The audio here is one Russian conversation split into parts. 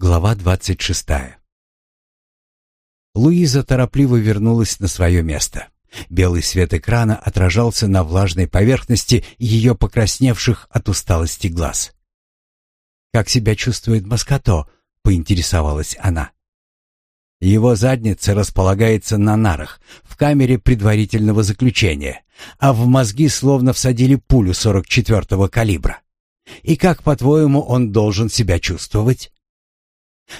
Глава 26. Луиза торопливо вернулась на свое место. Белый свет экрана отражался на влажной поверхности ее покрасневших от усталости глаз. «Как себя чувствует Маскато?» — поинтересовалась она. Его задница располагается на нарах, в камере предварительного заключения, а в мозги словно всадили пулю сорок четвертого калибра. И как, по-твоему, он должен себя чувствовать?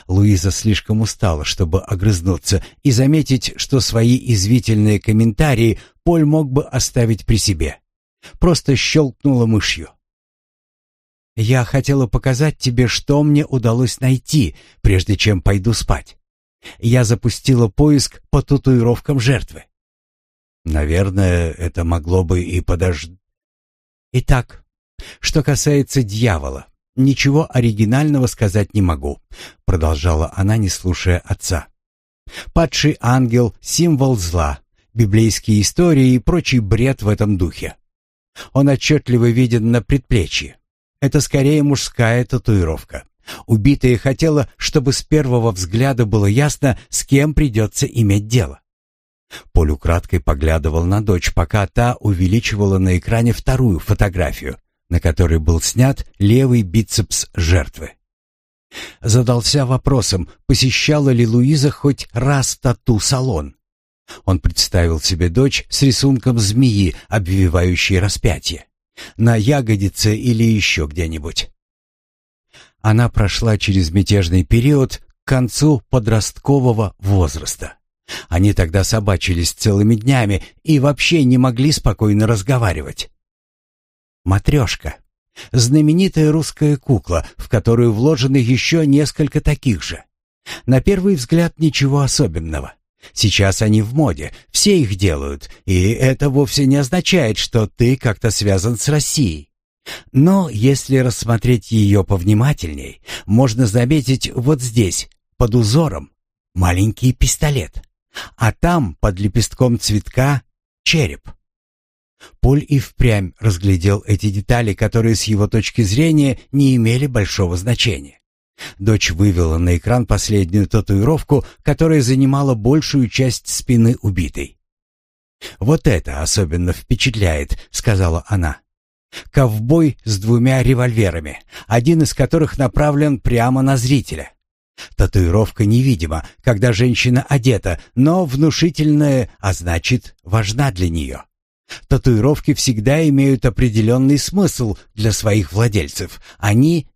Луиза слишком устала, чтобы огрызнуться и заметить, что свои извительные комментарии Поль мог бы оставить при себе. Просто щелкнула мышью. «Я хотела показать тебе, что мне удалось найти, прежде чем пойду спать. Я запустила поиск по татуировкам жертвы». «Наверное, это могло бы и подождать». «Итак, что касается дьявола», «Ничего оригинального сказать не могу», — продолжала она, не слушая отца. «Падший ангел — символ зла, библейские истории и прочий бред в этом духе. Он отчетливо виден на предплечье. Это скорее мужская татуировка. Убитая хотела, чтобы с первого взгляда было ясно, с кем придется иметь дело. Поль украдкой поглядывал на дочь, пока та увеличивала на экране вторую фотографию, на который был снят левый бицепс жертвы. Задался вопросом, посещала ли Луиза хоть раз тату-салон. Он представил себе дочь с рисунком змеи, обвивающей распятие. На ягодице или еще где-нибудь. Она прошла через мятежный период к концу подросткового возраста. Они тогда собачились целыми днями и вообще не могли спокойно разговаривать матрешка. Знаменитая русская кукла, в которую вложены еще несколько таких же. На первый взгляд ничего особенного. Сейчас они в моде, все их делают, и это вовсе не означает, что ты как-то связан с Россией. Но если рассмотреть ее повнимательней, можно заметить вот здесь, под узором, маленький пистолет, а там, под лепестком цветка, череп. Поль и впрямь разглядел эти детали, которые с его точки зрения не имели большого значения. Дочь вывела на экран последнюю татуировку, которая занимала большую часть спины убитой. «Вот это особенно впечатляет», — сказала она. «Ковбой с двумя револьверами, один из которых направлен прямо на зрителя». Татуировка невидима, когда женщина одета, но внушительная, а значит, важна для нее. Татуировки всегда имеют определенный смысл для своих владельцев. Они...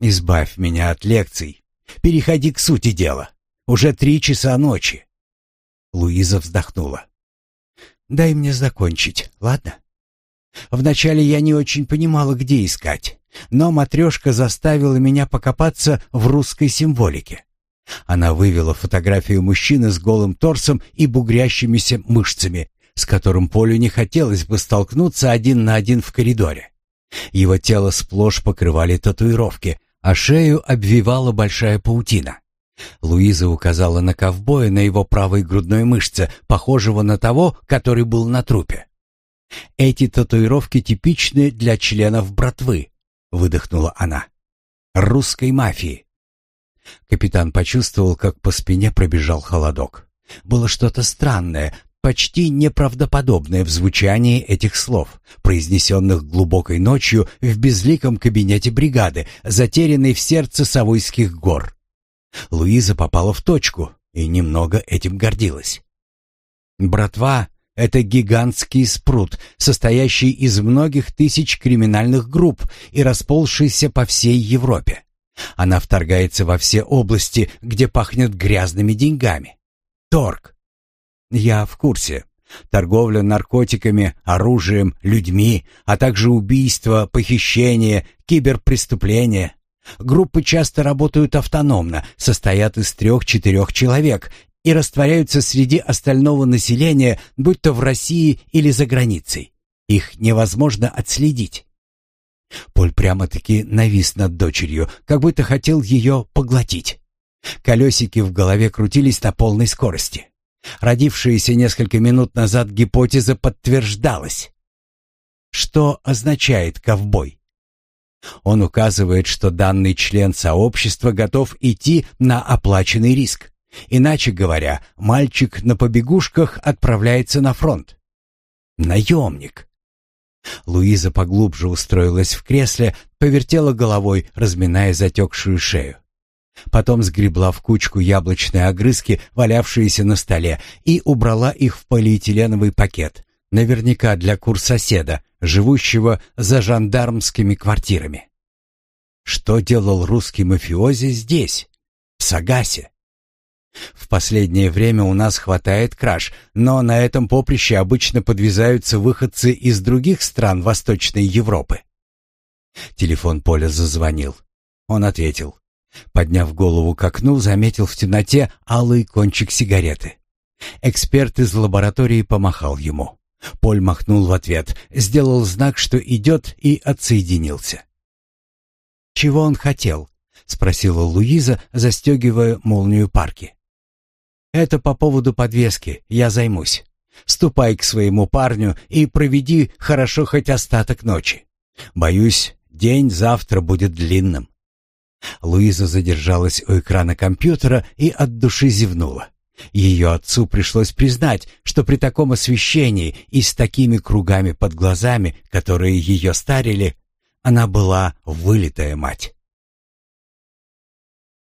Избавь меня от лекций. Переходи к сути дела. Уже три часа ночи. Луиза вздохнула. Дай мне закончить, ладно? Вначале я не очень понимала, где искать, но матрешка заставила меня покопаться в русской символике. Она вывела фотографию мужчины с голым торсом и бугрящимися мышцами, с которым Полю не хотелось бы столкнуться один на один в коридоре. Его тело сплошь покрывали татуировки, а шею обвивала большая паутина. Луиза указала на ковбоя на его правой грудной мышце, похожего на того, который был на трупе. «Эти татуировки типичны для членов братвы», — выдохнула она. «Русской мафии». Капитан почувствовал, как по спине пробежал холодок. Было что-то странное, почти неправдоподобное в звучании этих слов, произнесенных глубокой ночью в безликом кабинете бригады, затерянной в сердце Савойских гор. Луиза попала в точку и немного этим гордилась. Братва — это гигантский спрут, состоящий из многих тысяч криминальных групп и расползшийся по всей Европе. Она вторгается во все области, где пахнет грязными деньгами. Торг, я в курсе. Торговля наркотиками, оружием, людьми, а также убийства, похищения, киберпреступления. Группы часто работают автономно, состоят из трех-четырех человек и растворяются среди остального населения, будь то в России или за границей. Их невозможно отследить. Поль прямо-таки навис над дочерью, как будто хотел ее поглотить. Колесики в голове крутились на полной скорости. Родившаяся несколько минут назад гипотеза подтверждалась. Что означает ковбой? Он указывает, что данный член сообщества готов идти на оплаченный риск. Иначе говоря, мальчик на побегушках отправляется на фронт. Наемник. Луиза поглубже устроилась в кресле, повертела головой, разминая затекшую шею. Потом сгребла в кучку яблочные огрызки, валявшиеся на столе, и убрала их в полиэтиленовый пакет, наверняка для курсоседа, живущего за жандармскими квартирами. Что делал русский мафиози здесь, в Сагасе? В последнее время у нас хватает краж, но на этом поприще обычно подвязаются выходцы из других стран Восточной Европы. Телефон Поля зазвонил. Он ответил. Подняв голову к окну, заметил в темноте алый кончик сигареты. Эксперт из лаборатории помахал ему. Поль махнул в ответ, сделал знак, что идет, и отсоединился. «Чего он хотел?» — спросила Луиза, застегивая молнию парки. «Это по поводу подвески, я займусь. Ступай к своему парню и проведи хорошо хоть остаток ночи. Боюсь, день завтра будет длинным». Луиза задержалась у экрана компьютера и от души зевнула. Ее отцу пришлось признать, что при таком освещении и с такими кругами под глазами, которые ее старили, она была вылитая мать.